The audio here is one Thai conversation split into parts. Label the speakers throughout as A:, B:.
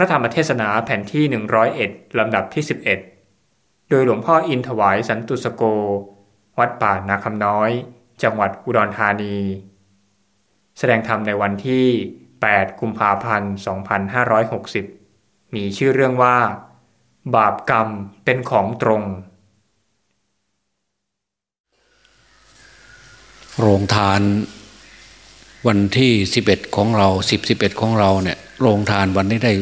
A: พระธรรมเทศนาแผ่นที่ 101 ลำดับที่ 11 โดยหลวงพ่ออินถวายสันตุสโก วัดป่านาคำน้อย จังหวัดอุดรธานี แสดงธรรมในวันที่ 8 กุมภาพันธ์ 2560 มีชื่อเรื่องว่า บาปกรรมเป็นของตรง
B: โรงทานวันที่ 11 ของเรา 10 11 ของเราเนี่ย โรงทานวันนี้ได้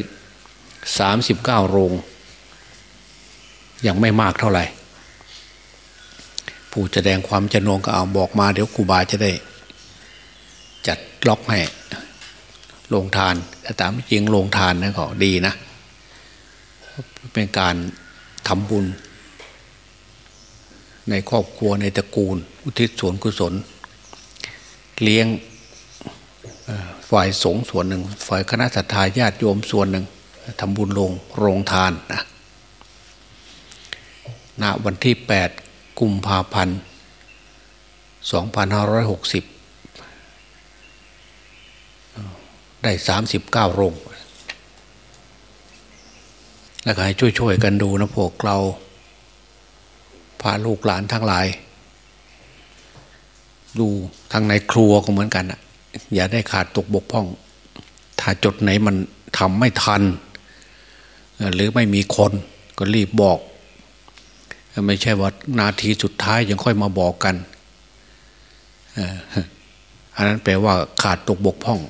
B: 39โรง ยังไม่มากเท่าไหร่ ผู้แสดงความจะนงก็เอาบอกมาเดี๋ยวครูบาจะได้ จัดล็อกให้โรงทานแต่ตามจริงโรงทานนะก็ดีนะ เป็นการทำบุญ ในครอบครัวในตระกูล อุทิศส่วนกุศล เลี้ยงฝ่ายสงฆ์ส่วนหนึ่ง ฝ่ายคณะสัตยาญาติโยมส่วนหนึ่ง ทำบุญลงโรงทานนะณวันที่ 8 กุมภาพันธ์ 2560 ได้ 39 โรง แล้วก็ให้ช่วยๆกันดูนะพวกเราพาลูกหลานทั้งหลาย ดูทางในครัวก็เหมือนกันอะอย่าได้ขาดตกบกพร่อง ถ้าจดไหนมันทำไม่ทัน หรือไม่มีคนก็รีบบอก ไม่ใช่ว่านาทีสุดท้ายยังค่อยมาบอกกันอันนั้นแปลว่าขาดตกบกพร่อง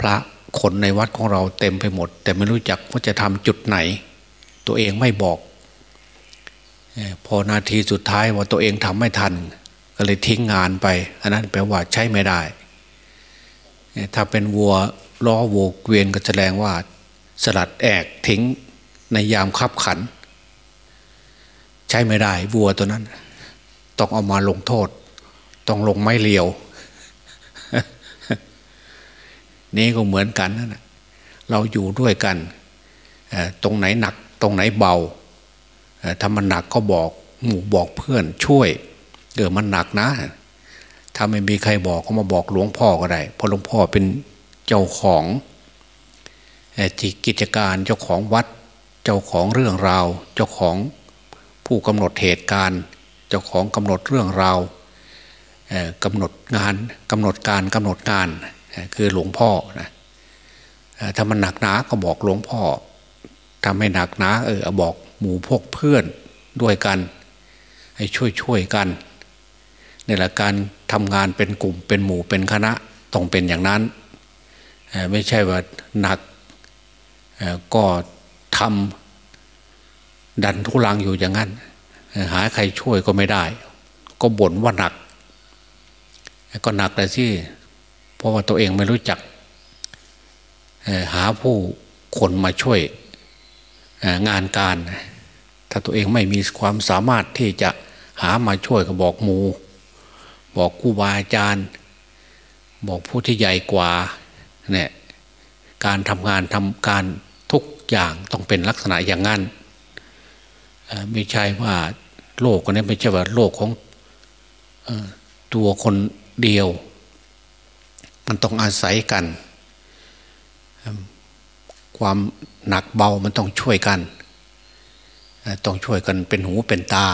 B: พระคนในวัดของเราเต็มไปหมด แต่ไม่รู้จักว่าจะทำจุดไหน ตัวเองไม่บอก พอนาทีสุดท้ายว่าตัวเองทำไม่ทัน ก็เลยทิ้งงานไป อันนั้นแปลว่าใช้ไม่ได้ ถ้าเป็นวัวล้อโวกเวียนก็แสดงว่า สลัดแอกทิ้งในยามคับขัน ใช้ไม่ได้วัวตัวนั้น ต้องเอามาลงโทษ ต้องลงไม้เลียว นี่ก็เหมือนกันนะเราอยู่ด้วยกัน ตรงไหนหนักตรงไหนเบาถ้ามันหนักก็บอกหมู่บอกเพื่อนช่วยเกิมันหนักนะ ถ้าไม่มีใครบอกก็มาบอกหลวงพ่อก็ได้เพราะหลวงพ่อเป็นเจ้าของ กิจการเจ้าของวัด เจ้าของเรื่องราว เจ้าของผู้กำหนดเหตุการณ์ เจ้าของกำหนดเรื่องราวกำหนดงานกำหนดการกำหนดงานคือหลวงพ่อนะถ้ามันหนักหนาก็บอกหลวงพ่อถ้าไม่หนักหนาเออบอกหมู่พวกเพื่อนด้วยกัน ให้ช่วยช่วยกันในหลักการทำงานเป็นกลุ่มเป็นหมู่เป็นคณะต้องเป็นอย่างนั้น ไม่ใช่ว่าหนัก ก็ทำดันทุลังอยู่อย่างนั้น หาใครช่วยก็ไม่ได้ ก็บ่นว่าหนัก ก็หนักแต่ที่เพราะว่าตัวเองไม่รู้จัก หาผู้คนมาช่วยงานการ ถ้าตัวเองไม่มีความสามารถที่จะหามาช่วยก็บอกหมู บอกครูบาอาจารย์ บอกผู้ที่ใหญ่กว่าเนี่ยการทำงานทำการ อย่างต้องเป็นลักษณะอย่างนั้นไม่ใช่ว่าโลกนี้ไม่ใช่ว่าโลกของตัวคนเดียว มันต้องอาศัยกัน ความหนักเบามันต้องช่วยกัน ต้องช่วยกันเป็นหูเป็นตา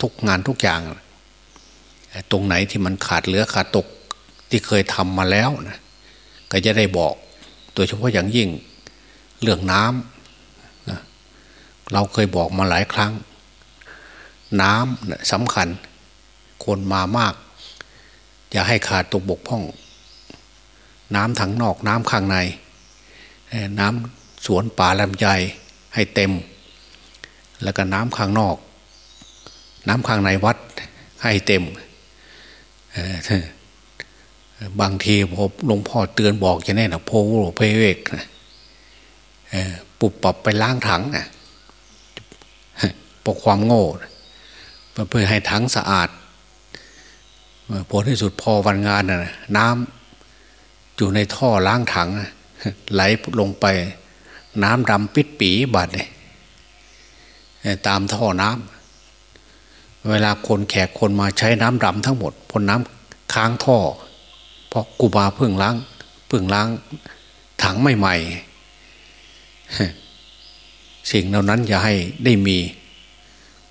B: ทุกงานทุกอย่าง ตรงไหนที่มันขาดเหลือขาดตกที่เคยทำมาแล้วนะก็จะได้บอก โดยเฉพาะอย่างยิ่ง เรื่องน้ำเราเคยบอกมาหลายครั้ง น้ำสำคัญ คนมามาก อย่าให้ขาดตกบกพร่อง น้ำถังนอกน้ำข้างใน น้ำสวนป่าลำไยให้เต็ม แล้วก็น้ำข้างนอก น้ำข้างในวัดให้เต็มบางทีพอหลวงพ่อเตือนบอกจะแน่นะโพโวเพเวกนะ ปุบปับไปล้างถังนะปกความโง่เพื่อให้ถังสะอาดพอที่สุดพอวันงานนะน้ำอยู่ในท่อล้างถังไหลลงไปน้ำดำปิดปีบาดเลยตามท่อน้ำเวลาคนแขกคนมาใช้น้ำดำทั้งหมดพนน้ำค้างท่อ เพราะกูบาเพิ่งล้างเพิ่งล้างถังใหม่ สิ่งเหล่านั้นอย่าให้ได้มี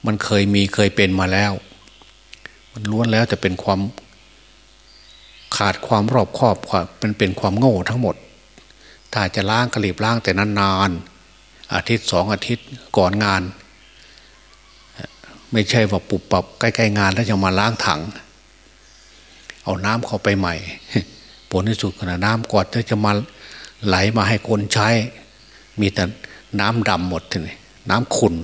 B: มันเคยมีเคยเป็นมาแล้ว มันล้วนแล้วจะเป็นความขาดความรอบคอบมันเป็นความโง่ทั้งหมด ถ้าจะล้างกระลีบล้างแต่นานๆอาทิตย์สองอาทิตย์ก่อนงาน ไม่ใช่ว่าปุบปับใกล้ๆงานแล้วจะมาล้างถัง เอาน้ำเข้าไปใหม่ผลที่สุดขณะน้ำกอดจะมาไหลมาให้คนใช้ มีแต่น้ำดำหมดเลยน้ำขุ่น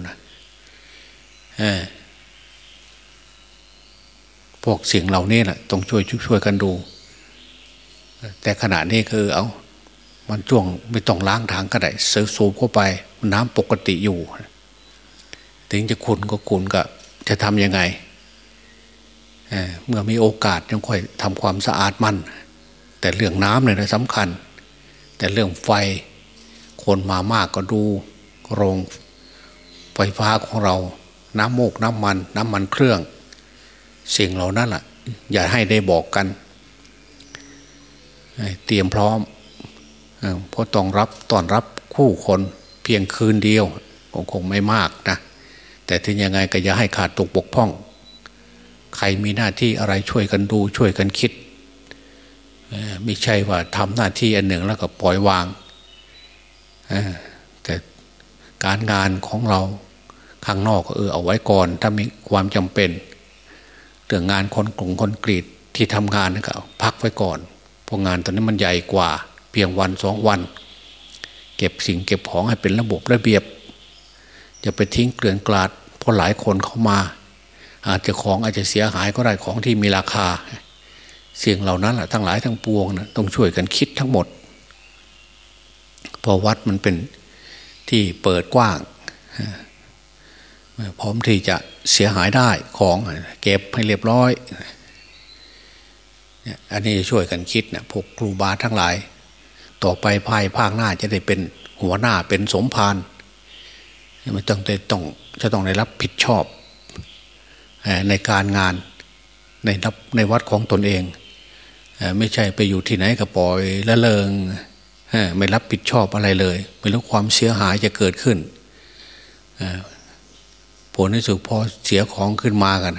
B: พวกสิ่งเหล่านี้แหละต้องช่วยช่วยกันดู แต่ขณะนี้คือ เอามันช่วงไม่ต้องล้างทางก็ได้เสือสูบเข้าไป น้ำปกติอยู่ ถึงจะขุนก็ขุนก็จะทำยังไงเเมื่อมีโอกาสยังค่อยทำความสะอาดมัน แต่เรื่องน้ำเนี่ยสำคัญ แต่เรื่องไฟ คนมามากก็ดูโรงไฟฟ้าของเรา น้ำโมกน้ำมัน น้ำมันเครื่อง สิ่งเหล่านั้นแหละอย่าให้ได้บอกกัน เตรียมพร้อมเพราะต้องรับต้อนรับคู่คนเพียงคืนเดียวคงคงไม่มากนะแต่ถึงยังไงก็อย่าให้ขาดตกบกพร่อง ใครมีหน้าที่อะไรช่วยกันดูช่วยกันคิดไม่ใช่ว่าทำหน้าที่อันหนึ่งแล้วก็ปล่อยวาง แต่การงานของเราข้างนอกเออเอาไว้ก่อน ถ้ามีความจำเป็นเรื่องงานคนกลุ่มคนกรีดที่ทำงานนี่ก็พักไว้ก่อนเพราะงานตอนนี้มันใหญ่กว่า เพียงวันสองวัน เก็บสิ่งเก็บของให้เป็นระบบระเบียบจะไปทิ้งเกลื่อนกลาดเพราะหลายคนเข้ามา อาจจะของอาจจะเสียหายก็ได้ของที่มีราคา เสิ่งเหล่านั้นแหละทั้งหลายทั้งปวงนะต้องช่วยกันคิดทั้งหมด พอวัดมันเป็นที่เปิดกว้าง พร้อมที่จะเสียหายได้ของเก็บให้เรียบร้อยอันนี้ช่วยกันคิดนะพวกครูบาทั้งหลาย ต่อไปภายภาคหน้าจะได้เป็นหัวหน้าเป็นสมภารมันต้องต้องจะต้องได้รับผิดชอบในการงานในรับในวัดของตนเอง ไม่ใช่ไปอยู่ที่ไหนก็ปล่อยละเลง ไม่รับผิดชอบอะไรเลย ไม่รู้ความเสียหายจะเกิดขึ้นผลที่สุดพอเสียของขึ้นมากัน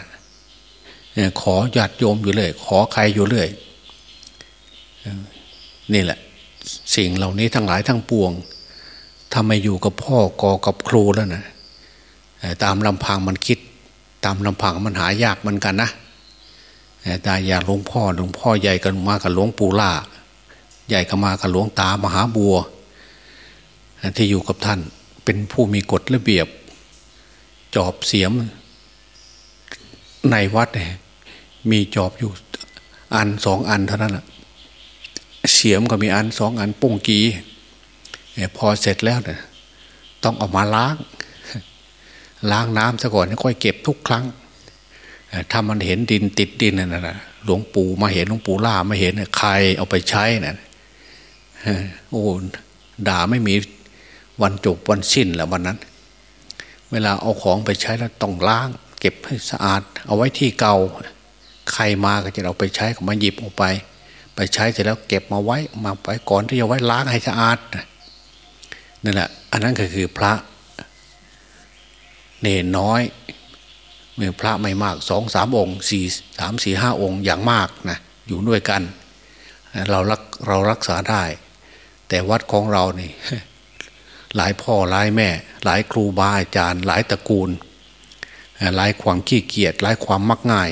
B: ขอหยาดโยมอยู่เลย ขอใครอยู่เลยนี่แหละ สิ่งเหล่านี้ทั้งหลายทั้งปวงทำไมอยู่กับพ่อกอกับครูแล้วนะตามลำพังมันคิด ตามลำพังมันหายากเหมือนกันนะแต่อยากหลวงพ่อหลวงพ่อใหญ่กันมากับหลวงปู่ล่า ใหญ่ขมากับหลวงตามหาบัว ที่อยู่กับท่านเป็นผู้มีกฎระเบียบ จอบเสียม ในวัดเนี่ยมีจอบอยู่อันสองอันเท่านั้นแหะเสียมก็มีอันสองอันปุ้งกีพอเสร็จแล้วเนี่ยต้องออกมาล้าง ล้างน้ำซะก่อนค่อยเก็บทุกครั้งถ้ามันเห็นดินติดดินนั่นนะหลวงปู่มาเห็นหลวงปู่ล่ามาเห็นใครเอาไปใช้น่ะ โอ้ด่าไม่มีวันจบวันสิ้นแล้ววันนั้น เวลาเอาของไปใช้แล้วต้องล้าง เก็บให้สะอาด เอาไว้ที่เก่า ใครมาก็จะเอาไปใช้ก็มาหยิบออกไป ไปใช้เสร็จแล้วเก็บมาไว้มาไปก่อนที่จะไว้ล้างให้สะอาดนั่นแหละอันนั้นก็คือพระเนนน้อยเมื่อพระไม่มากสองสามองค์สี่สามสี่ห้าองค์อย่างมากนะอยู่ด้วยกัน เรารักเรารักษาได้ แต่วัดของเรานี่หลายพ่อหลายแม่ หลายครูบาอาจารย์ หลายตระกูล หลายความขี้เกียจหลายความมักง่าย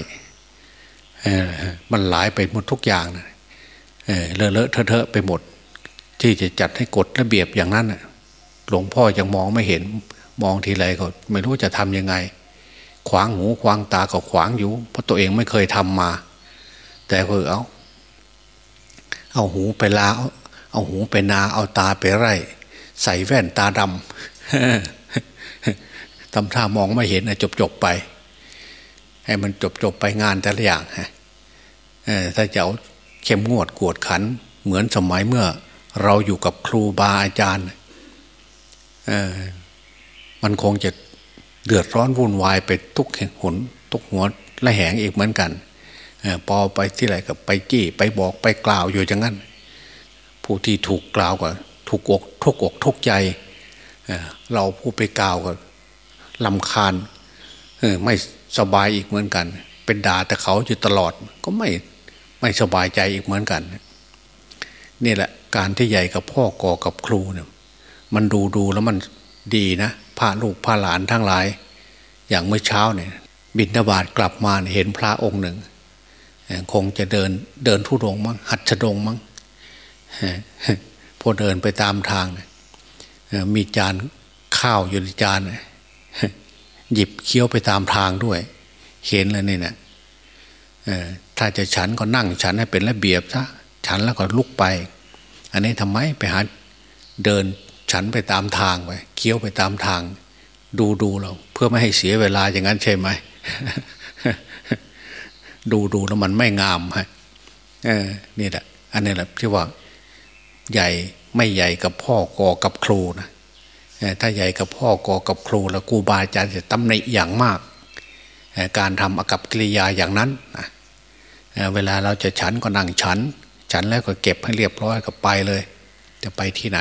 B: มันหลายไปหมดทุกอย่างเลอะเลอะเทอะไปหมด ที่จะจัดให้กฎระเบียบอย่างนั้นหลวงพ่อยังมองไม่เห็นมองทีไรก็ไม่รู้จะทำยังไง ขวางหูขวางตาก็ขวางอยู่ เพราะตัวเองไม่เคยทำมา แต่ก็เอาเอาหูไปลา เอาหูไปนาเอาตาไปไร่ ใส่แว่นตาดำทำท่ามองไม่เห็นจบจบไป ให้มันจบจบไปงานแต่ละอย่างฮะถ้าจะเอาเข้มงวดกวดขัน เหมือนสมัยเมื่อ เราอยู่กับครูบาอาจารย์มันคงจะเดือดร้อนวุ่นวายไปทุกหนทุกหัวและแหงอีกเหมือนกันพอไปที่ไหนกับไปจี้ไปบอกไปกล่าวอยู่อย่างนั้น ผู้ที่ถูกกล่าวก็ถูกอกทุกอกทุกใจเราผู้ไปกล่าวก็ลำคาญไม่สบายอีกเหมือนกัน เป็นด่าแต่เขาอยู่ตลอดก็ไม่ไม่สบายใจอีกเหมือนกันนี่แหละการที่ใหญ่กับพ่อกอกับครูเนี่ยมันดูดูแล้วมันดีนะพาลูกพาหลานทั้งหลาย อย่างเมื่อเช้าเนี่ย บินทบาทกลับมาเห็นพระองค์หนึ่ง คงจะเดินเดินทุดงมั้งหัดชดงมั้ง พอเดินไปตามทางมีจานข้าวอยู่ในจานหยิบเคี้ยวไปตามทางด้วย เห็นแล้วนี่นะถ้าจะฉันก็นั่งฉันให้เป็นระเบียบซะฉันแล้วก็ลุกไป อันนี้ทำไมไปหาเดินฉันไปตามทางไปเคี้ยวไปตามทาง ดูดูเรา เพื่อไม่ให้เสียเวลาอย่างนั้นใช่ไหมดูดูแล้วมันไม่งามฮะนี่แหละ อันนี้แหละที่ว่า ใหญ่ไม่ใหญ่กับพ่อกอกับครูนะถ้าใหญ่กับพ่อกอกับครู แล้วครูบาอาจารย์จะตำหนิอย่างมาก การทำอากับกิริยาอย่างนั้นเวลาเราจะฉันก็นั่งฉัน ฉันแล้วก็เก็บให้เรียบร้อยก็ไปเลย จะไปที่ไหน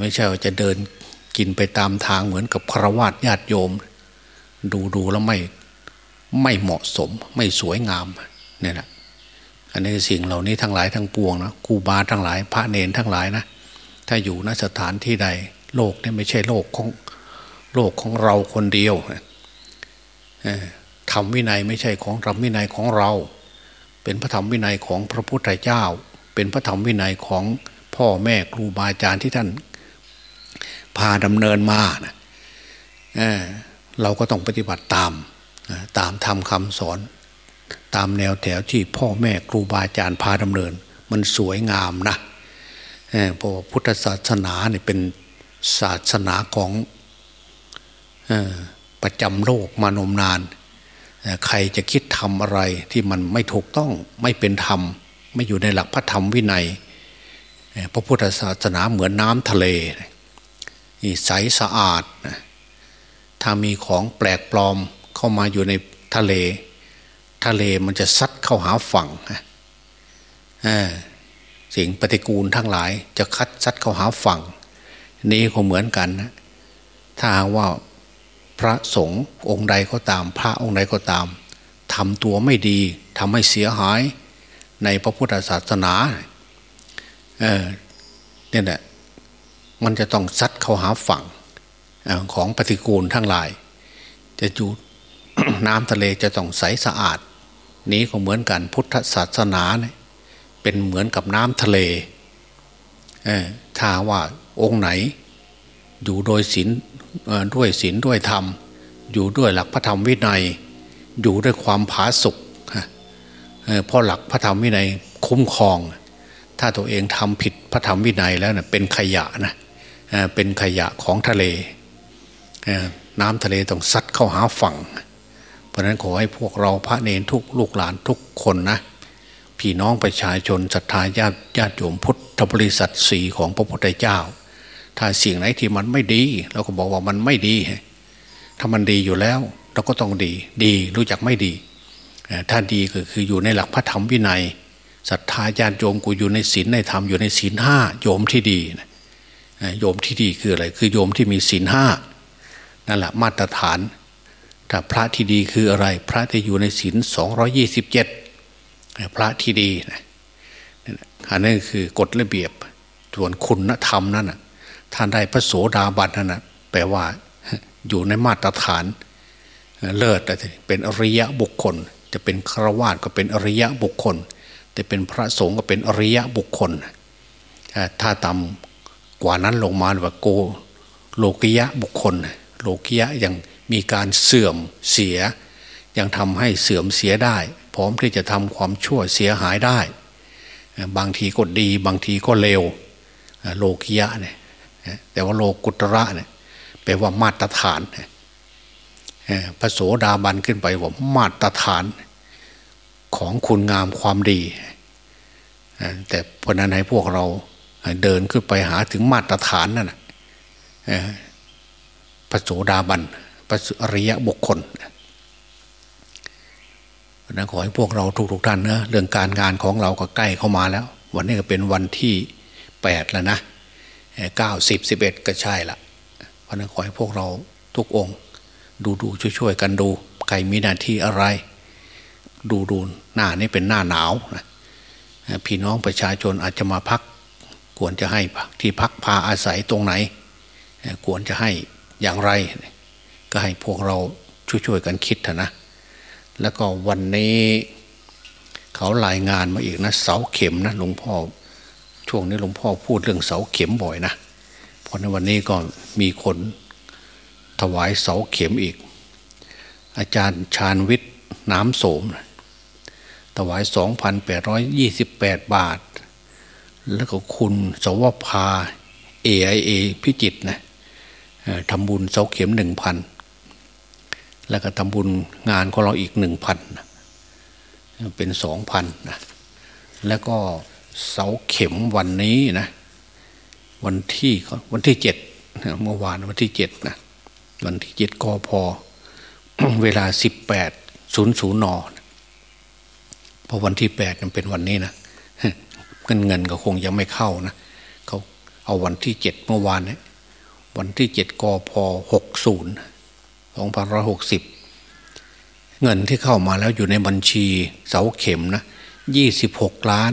B: ไม่ใช่ว่าจะเดินกินไปตามทางเหมือนกับครวญญาติโยม ดูดูแล้วไม่ไม่เหมาะสมไม่สวยงามเนี่ยนะ อันนี้สิ่งเหล่านี้ทั้งหลายทั้งปวงนะครูบาทั้งหลาย พระเนนทั้งหลายนะถ้าอยู่ณสถานที่ใด โลกนี่ไม่ใช่โลกของโลกของเราคนเดียวธรรมวินัยไม่ใช่ของธรรมวินัยของเรา เป็นพระธรรมวินัยของพระพุทธเจ้า เป็นพระธรรมวินัยของพ่อแม่ครูบาอาจารย์ที่ท่านพาดำเนินมานะเเราก็ต้องปฏิบัติตามตามทำคำสอน ตามแนวแถวที่พ่อแม่ครูบาอาจารย์พาดำเนิน มันสวยงามนะเพราะพุทธศาสนาเนี่ยเป็นศาสนาของประจำโลกมานมนาน ใครจะคิดทำอะไรที่มันไม่ถูกต้องไม่เป็นธรรม ไม่อยู่ในหลักพระธรรมวินัยพระพุทธศาสนาเหมือนน้ำทะเลใสสะอาด ถ้ามีของแปลกปลอมเข้ามาอยู่ในทะเละเลมันจะซัดเข้าหาฝั่งสิ่งปฏิกูลทั้งหลาย จะคัดซัดเข้าหาฝั่ง นี้ก็เหมือนกันนะถ้าว่าพระสงฆ์องค์ใดก็ตาม พระองค์ใดก็ตามทำตัวไม่ดีทำให้เสียหายในพระพุทธศาสนาเออเนี่ยแหละมันจะต้องซัดเข้าหาฝั่งของปฏิกูลทั้งหลาย จะอยู่น้ำทะเลจะต้องใสสะอาด นี้ก็เหมือนกันพุทธศาสนาเนี่ยเป็นเหมือนกับน้ำทะเลถ้าว่าองค์ไหน อยู่โดยศีลด้วยศีลด้วยธรรม อยู่ด้วยหลักพระธรรมวินัย อยู่ด้วยความผาสุกเพราะหลักพระธรรมวินัยคุ้มครอง ถ้าตัวเองทำผิดพระธรรมวินัยแล้วเนะ่เป็นขยะนะเป็นขยะของทะเลน้ำทะเลต้องซัดเข้าหาฝั่งเราะนั้นขอให้พวกเราพระเนรทุกลูกหลานทุกคนนะพี่น้องประชาชนศรัทธาญาติญาติโยมพุทธบริษัทสีของพระพุทธเจ้า ถ้าสิ่งไหนที่มันไม่ดีเราก็บอกว่ามันไม่ดี ถ้ามันดีอยู่แล้ว เราก็ต้องดี ดีรู้จักไม่ดีถ้าดีก็คืออยู่ในหลักพระธรรมวินัยศรัทธาญาติโยมกูอยู่ในศีลในธรรมอยู่ในศีลห้าโยมที่ดีโยมที่ดีคืออะไรคือโยมที่มีศีลห้านั่นแหละมาตรฐาน ถ้าพระที่ดีคืออะไร พระที่อยู่ในศีลสองรอยี่สิบเจ็ดพระที่ดีนะอันนี้คือกฎระเบียบส่วนคุณธรรมนั่นนะท่านได้พระโสดาบันนั่นนะแปลว่าอยู่ในมาตรฐานเลิศเป็นอริยะบุคคล จะเป็นฆราวาสก็เป็นอริยะบุคคล แต่เป็นพระสงฆ์ก็เป็นอริยะบุคคล ถ้าต่ำกว่านั้นลงมาว่าโกโลกิยะบุคคล โลกิยะยัง มีการเสื่อมเสีย ยังทำให้เสื่อมเสียได้ พร้อมที่จะทำความชั่วเสียหายได้ บางทีก็ดี บางทีก็เลวโลกิยะเนี่ยแต่ว่าโลกุตระเนี่ยแปลว่ามาตรฐานพระโสดาบันขึ้นไปว่ามาตรฐานของคุณงามความดี แต่เพราะนั้นให้พวกเราเดินขึ้นไปหาถึงมาตรฐานนั่นพระโสดาบัน พระอริยะบุคคลนะขอให้พวกเราทุกๆท่านเนะเรื่องการงานของเราก็ใกล้เข้ามาแล้ว วันนี้ก็เป็นวันที่แปดแล้วนะเก้าสิบสิบเอ็ดก็ใช่ละเพราะนั้นขอให้พวกเราทุกองค์ ดูดูช่วยๆกันดูใครมีหน้าที่อะไร ดูดูหน้านี้เป็นหน้าหนาวนะพี่น้องประชาชนอาจจะมาพัก ควรจะให้ที่พักพาอาศัยตรงไหน ควรจะให้อย่างไร ก็ให้พวกเราช่วยๆกันคิดนะ แล้วก็วันนี้เขารายงานมาอีกนะ เสาเข็มนะหลวงพ่อช่วงนี้หลวงพ่อพูดเรื่องเสาเข็มบ่อยนะเพราะในวันนี้ก็มีคนถวายเสาเข็มอีก อาจารย์ชาญวิทย์น้ำโสม ถวาย 2,828 บาท แล้วก็คุณสวภา AIA พิจิตนะทำบุญเสาเข็มหนึ่งพัน แล้วก็ทำบุญงานของเราอีกหนึ่งพันเป็นสองพันนะแล้วก็เสาเข็มวันนี้นะ วันที่วันที่เจ็ดเมื่อวานวันที่เจ็ดนะวันที่เจ็ดกพอเวลาสิบแปดศูนย์ศูนย์นอพอวันที่แปดมันเป็นวันนี้นะเงินเงินก็คงยังไม่เข้านะเขาเอาวันที่เจ็ดเมื่อวานเนี่ยวันที่เจ็ดกพหกศูนย์ สองพันร้อหกสิบเงินที่เข้ามาแล้วอยู่ในบัญชีเสาเข็มนะยี่สิบหกล้าน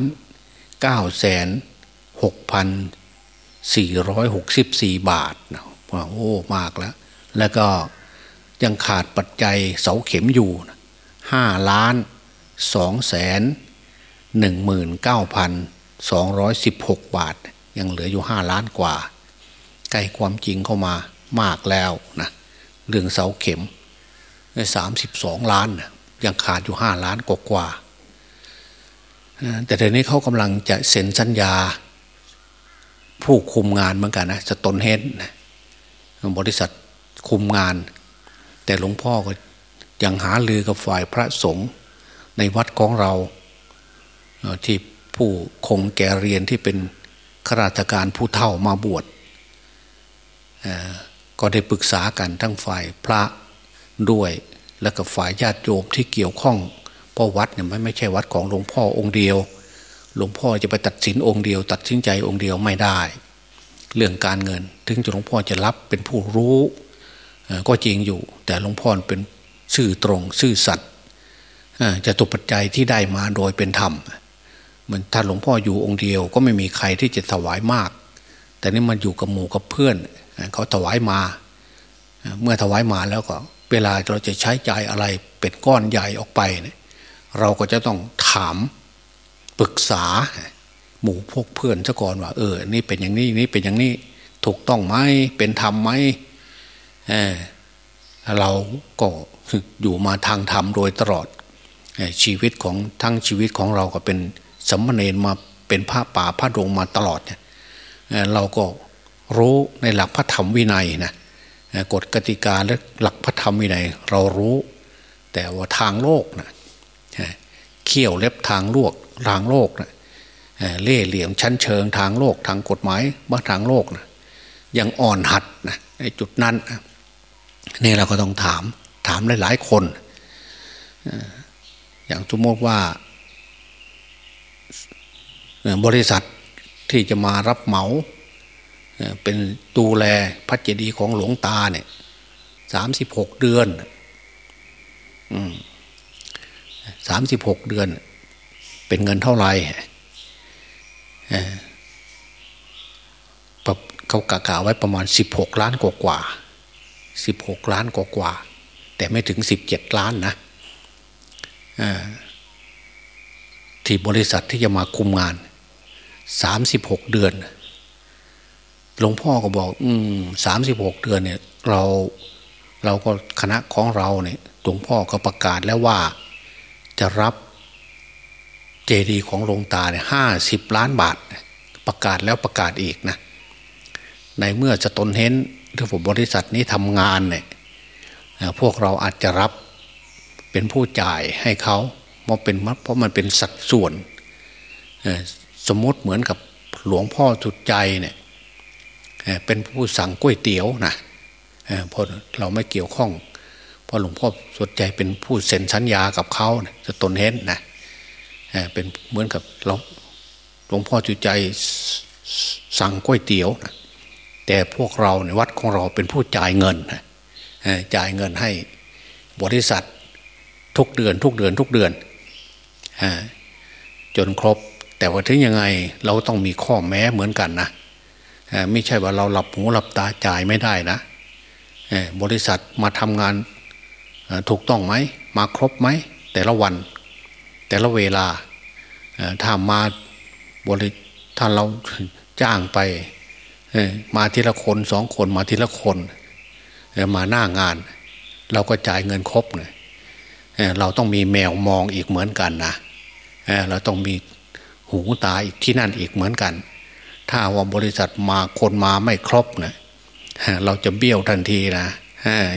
B: เก้าแสนหกพันสี่ร้อยหกสิบสี่บาทนะโอ้มากแล้ว แล้วก็ยังขาดปัจจัยเสาเข็มอยู่ห้าล้านสองแสนหนึ่งหมื่นเก้าพันสองร้อยสิบหกบาท ยังเหลืออยู่ห้าล้านกว่า ใกล้ความจริงเข้ามามากแล้วนะ เรื่องเสาเข็มสามสิบสองล้านยังขาดอยู่ห้าล้านกว่าแต่เดี๋ยวนี้เขากำลังจะเซ็นสัญญา ผู้คุมงานเหมือนกันนะสตนเฮดบริษัทคุมงาน แต่หลวงพ่อก็ยังหาลือกับฝ่ายพระสงฆ์ในวัดของเรา ที่ผู้คงแก่เรียนที่เป็นข้าราชการผู้เฒ่ามาบวช ก็ได้ปรึกษากันทั้งฝ่ายพระด้วย แล้วก็ฝ่ายญาติโยมที่เกี่ยวข้องเพราะวัดเนี่ยไม่ไม่ใช่วัดของหลวงพ่อองค์เดียว หลวงพ่อจะไปตัดสินองค์เดียว ตัดสินใจองค์เดียวไม่ได้ เรื่องการเงิน ถึงจะหลวงพ่อจะรับเป็นผู้รู้ก็จริงอยู่ แต่หลวงพ่อเป็นซื่อตรงซื่อสัตย์จะตุปัจจัยที่ได้มาโดยเป็นธรรมเหมือนถ้าหลวงพ่ออยู่องค์เดียวก็ไม่มีใครที่จะถวายมาก แต่นี่มันอยู่กับหมู่กับเพื่อน เขาถวายมา เมื่อถวายมาแล้วก็เวลาเราจะใช้ใจอะไรเป็นก้อนใหญ่ออกไปเนี่ยเราก็จะต้องถามปรึกษา หมู่พวกเพื่อนซะก่อนว่า เออ นี่เป็นอย่างนี้นี่เป็นอย่างนี้ถูกต้องไหมเป็นธรรมไหมเออเราก็อยู่มาทางธรรมโดยตลอดชีวิตของทั้งชีวิตของเราก็เป็นสัมมาเนรมาเป็นพระป่าพระดงมาตลอดเนี่ยเราก็ รู้ในหลักพระธรรมวินัยนะกฎกติกาและหลักพระธรรมวินัยเรารู้ แต่ว่าทางโลกนะเขี่ยวเล็บทางโลกทางโลกนะเล่เหลี่ยมชั้นเชิงทางโลกทางกฎหมายบ้าทางโลกนะยังอ่อนหัดนะในจุดนั้นนี่เราก็ต้องถามถามหลายๆคนอย่างสมมติว่าบริษัทที่จะมารับเหมา เป็นดูแลพระเจดีย์ของหลวงตาเนี่ยสามสิบหกเดือนสามสิบหกเดือน เป็นเงินเท่าไหร่เขากะกาไว้ประมาณสิบหกล้านกว่ากว่าสิบหกล้านกว่ากว่า แต่ไม่ถึงสิบเจ็ดล้านนะที่บริษัทที่จะมาคุมงานสามสิบหกเดือน หลวงพ่อก็บอก อืมสามสิบหกเดือนเนี่ย เราเราก็คณะของเราเนี่ยหลวงพ่อก็ประกาศแล้วว่าจะรับเจดีย์ของหลวงตาเนี่ยห้าสิบล้านบาท ประกาศแล้วประกาศอีกนะ ในเมื่อจะตนเห็นที่ผมบริษัทนี้ทำงานเนี่ยพวกเราอาจจะรับเป็นผู้จ่ายให้เขาเพราะเป็นเพราะมันเป็นสัดส่วน สมมติเหมือนกับหลวงพ่อจุดใจเนี่ย เป็นผู้สั่งก๋วยเตี๋ยวนะเพราะเราไม่เกี่ยวข้องเพราะหลวงพ่อสดใจเป็นผู้เซ็นสัญญากับเขาจะตนเห็นนะเป็นเหมือนกับเราหลวงพ่อจุใจสั่งก๋วยเตี๋ยวนะแต่พวกเราในวัดของเราเป็นผู้จ่ายเงินจ่ายเงินให้บริษัททุกเดือน ทุกเดือน ทุกเดือนจนครบ แต่ว่าถึงยังไงเราต้องมีข้อแม้เหมือนกันนะ ไม่ใช่ว่าเราหลับหูหลับตาจ่ายไม่ได้นะบริษัทมาทำงานถูกต้องไหม มาครบไหม แต่ละวัน แต่ละเวลาถ้ามาบริถ้าเราจ้างไปมาทีละคนสองคนมาทีละคนมาหน้างาน เราก็จ่ายเงินครบเนี่ยเราต้องมีแมวมองอีกเหมือนกันนะเราต้องมีหูตาอีกที่นั่นอีกเหมือนกัน ถ้าว่าบริษัทมาคนมาไม่ครบนะเราจะเบี้ยวทันทีนะ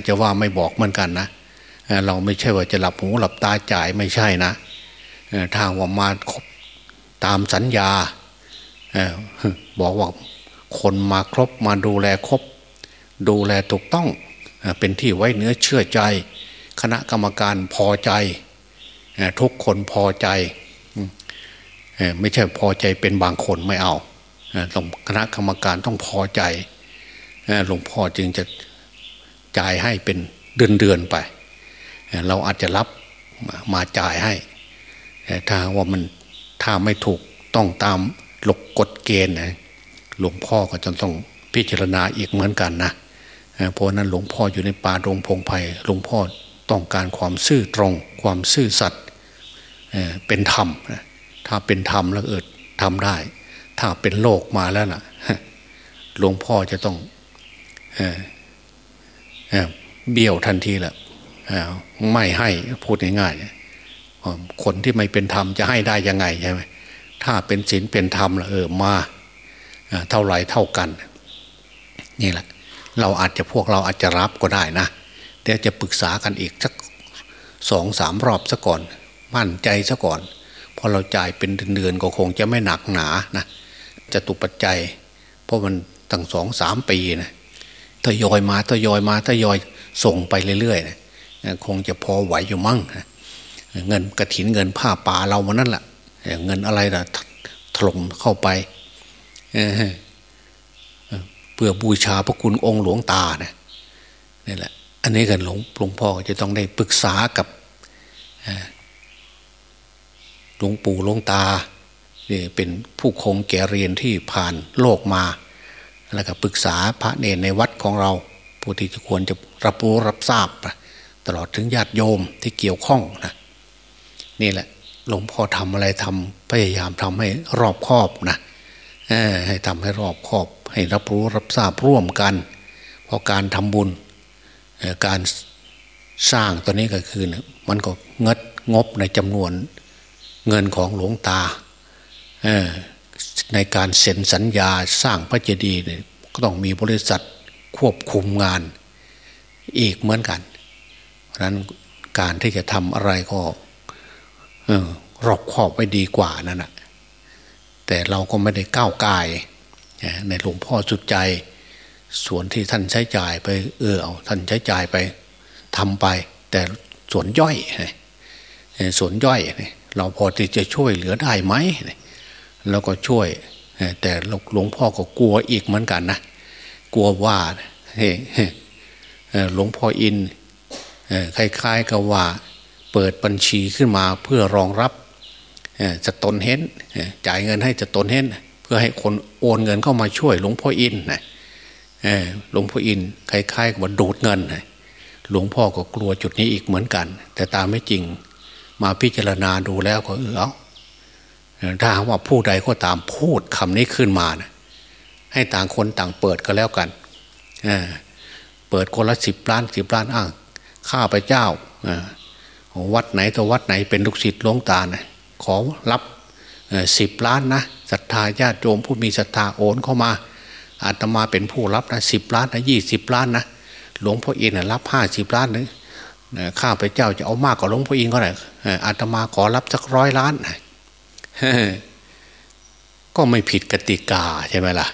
B: จะว่าไม่บอกเหมือนกันนะเราไม่ใช่ว่าจะหลับหูหลับตาจ่ายไม่ใช่นะถ้าว่ามาครบตามสัญญาบอกว่าคนมาครบมาดูแลครบ ดูแลถูกต้องเป็นที่ไว้เนื้อเชื่อใจ คณะกรรมการพอใจ ทุกคนพอใจ ไม่ใช่พอใจเป็นบางคนไม่เอา ต้องคณะกรรมการต้องพอใจหลวงพ่อจึงจะจ่ายให้เป็นเดือนเดือนไป เราอาจจะรับมาจ่ายให้ถ้าว่ามันถ้าไม่ถูกต้องตามหลกกฎเกณฑ์นะหลวงพ่อก็จะต้องพิจารณาอีกเหมือนกันนะเพราะนั้นหลวงพ่ออยู่ในป่ารงพงไพ่หลวงพ่อต้องการความซื่อตรง ความซื่อสัตย์เป็นธรรมถ้าเป็นธรรมแล้วเออทำได้ ถ้าเป็นโลกมาแล้วล่ะหลวงพ่อจะต้องเบี้ยวทันทีแหละไม่ให้พูดง่ายๆคนที่ไม่เป็นธรรมจะให้ได้ยังไงใช่ไหมถ้าเป็นศีลเป็นธรรมละเออมาเท่าไรเท่ากัน นี่แหละ เราอาจจะพวกเราอาจจะรับก็ได้นะแต่จะปรึกษากันอีกสักสองสามรอบซะก่อน มั่นใจซะก่อนพอเราจ่ายเป็นเดือนๆก็คงจะไม่หนักหนานะ จะตุปัจจัย เพราะมันตั้งสองสามปีนะทยอยมาทยอยมาทยอยส่งไปเรื่อยๆนะคงจะพอไหวอยู่มั่งเงินกระถินเงินผ้าป่าเราวันนั้นแหละเงินอะไรนะถล่มเข้าไปเพื่อบูชาพระคุณองค์หลวงตาเนี่ยนี่แหละ อันนี้กันหลวงหลวงพ่อจะต้องได้ปรึกษากับหลวงปู่หลวงตา เป็นผู้คงแก่เรียนที่ผ่านโลกมา แล้วก็ปรึกษาพระเนรในวัดของเราผู้ที่ควรจะรับรู้รับทราบ ตลอดถึงญาติโยมที่เกี่ยวข้องนะนี่แหละหลวงพ่อทำอะไรทำพยายามทำให้รอบคอบนะให้ทำให้รอบคอบ ให้รับรู้รับทราบร่วมกัน เพราะการทำบุญการสร้างตัวนี้ก็คือมันก็เงิดงบในจำนวนเงินของหลวงตา ในการเซ็นสัญญาสร้างพระเจดีย์เนี่ยก็ต้องมีบริษัทควบคุมงานอีกเหมือนกัน เพราะนั้นการที่จะทำอะไรก็รอบคอบไว้ดีกว่านั่นแหะแต่เราก็ไม่ได้ก้าวกายในหลวงพ่อสุดใจ ส่วนที่ท่านใช้จ่ายไป เออเอาท่านใช้จ่ายไปทำไป แต่ส่วนย่อยส่วนย่อย เราพอที่จะช่วยเหลือได้ไหม เราก็ช่วย แต่หลวงพ่อก็กลัวอีกเหมือนกันนะกลัวว่าหลวงพ่ออินคล้ายๆกับว่าเปิดบัญชีขึ้นมาเพื่อรองรับจะตนเห็นจ่ายเงินให้จะตนเห็นเพื่อให้คนโอนเงินเข้ามาช่วย หลวงพ่ออินนะหลวงพ่ออินคล้ายๆกับว่าดูดเงินหลวงพ่อก็กลัวจุดนี้อีกเหมือนกัน แต่ตามไม่จริงมาพิจารณาดูแล้วก็เออ ถ้าว่าผู้ใดก็ตามพูดคำนี้ขึ้นมานะให้ต่างคนต่างเปิดก็แล้วกันเปิดคนละสิบล้านสิบล้านอ้างข้าพเจ้าวัดไหนตัววัดไหนเป็นลูกศิษย์หลวงตานะขอรับสิบล้านนะศรัทธาญาติโยมผู้มีศรัทธาโอนเข้ามาอาตมาเป็นผู้รับนะสิบล้านนะยี่สิบล้านนะหลวงพ่ออินรับห้าสิบล้านนะข้าพเจ้าจะเอามากกว่าหลวงพ่ออินก็ได้อาตมาขอรับสักร้อยล้าน ก็ไม่ผิดกติกาใช่ไหมล่ะ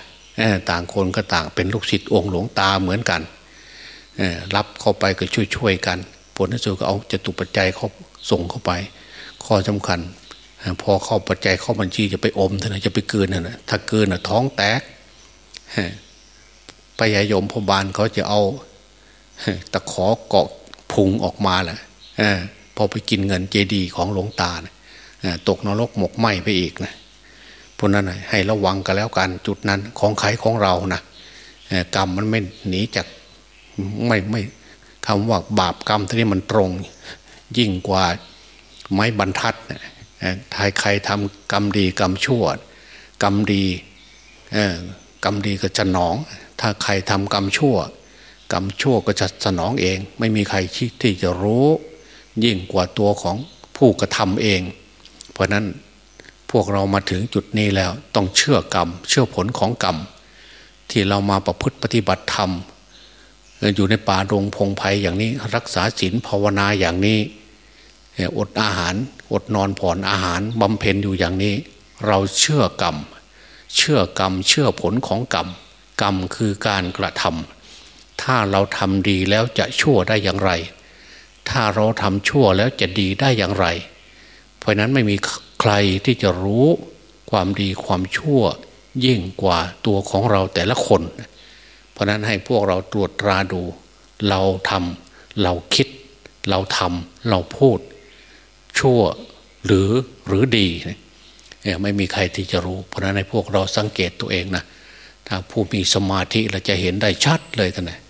B: ต่างคนก็ต่างเป็นลูกศิษย์องค์หลวงตาเหมือนกันรับเข้าไปก็ช่วยๆกัน ผลที่สุดก็เอาจตุปัจจัยเขาส่งเข้าไป ข้อสำคัญ พอเข้าปัจจัยเข้าบัญชีจะไปอมเท่านั้นจะไปเกินนะถ้าเกินนะท้องแตกพญายมพบาลเขาจะเอาตะขอเกาะพุงออกมาแหละพอไปกินเงินเจดีของหลวงตานะ ตกนรกหมกไหมไปอีกนะเพราะนั้นให้ระวังกันแล้วกันจุดนั้นของใครของเรานะกรรมมันไม่หนีจากไม่ไม่คำว่าบาปกรรมที่นี่มันตรง ยิ่งกว่าไม้บรรทัดถ้าใครทำกรรมดีกรรมชั่วกรรมดีกรรมดีก็จะหนอง ถ้าใครทำกรรมชั่ว กรรมชั่วก็จะสนองเอง ไม่มีใครที่จะรู้ ยิ่งกว่าตัวของผู้กระทำเอง เพราะนั้นพวกเรามาถึงจุดนี้แล้วต้องเชื่อกรรม เชื่อผลของกรรม ที่เรามาประพฤติปฏิบัติธรรมอยู่ในป่ารงพงไพ่อย่างนี้รักษาศีลภาวนาอย่างนี้อดอาหารอดนอนผ่อนอาหารบำเพ็ญอยู่อย่างนี้ เราเชื่อกรรม เชื่อกรรม เชื่อผลของกรรม กรรมคือการกระทำถ้าเราทำดีแล้วจะชั่วได้อย่างไร ถ้าเราทำชั่วแล้วจะดีได้อย่างไร เพราะนั้นไม่มีใครที่จะรู้ความดีความชั่วยิ่งกว่าตัวของเราแต่ละคน เพราะนั้นให้พวกเราตรวจตราดู เราทำเราคิด เราทำเราพูด ชั่วหรือหรือดีเนี่ยไม่มีใครที่จะรู้ เพราะนั้นในพวกเราสังเกตตัวเองนะถ้าผู้มีสมาธิเราจะเห็นได้ชัดเลยท่านนะ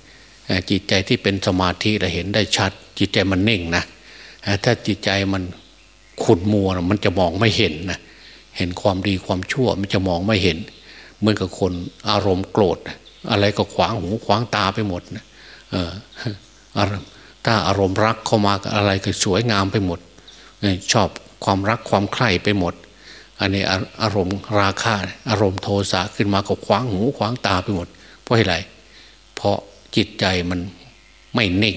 B: จิตใจที่เป็นสมาธิเราเห็นได้ชัด จิตใจมันนิ่งนะถ้าจิตใจมัน ขุ่นมัวมันจะมองไม่เห็นนะเห็นความดีความชั่วมันจะมองไม่เห็น เหมือนกับคนอารมณ์โกรธ อะไรก็ขวางหูขวางตาไปหมดนะเออถ้าอารมณ์รักเข้ามาอะไรก็สวยงามไปหมด ชอบความรักความใคร่ไปหมด อันนี้อารมณ์ราคาอารมณ์โทสะขึ้นมาก็คว้างหูคว้างตาไปหมด เพราะอะไร เพราะจิตใจมันไม่เน่ง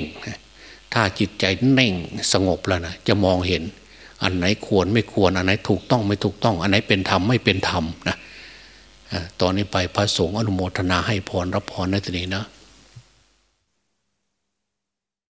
B: ถ้าจิตใจเน่งสงบแล้วนะจะมองเห็น อันไหนควรไม่ควร อันไหนถูกต้องไม่ถูกต้อง อันไหนเป็นธรรมไม่เป็นธรรมนะตอนนี้ไปพระสงฆ์อนุโมทนาให้พรรับพรในตรงนี้นะ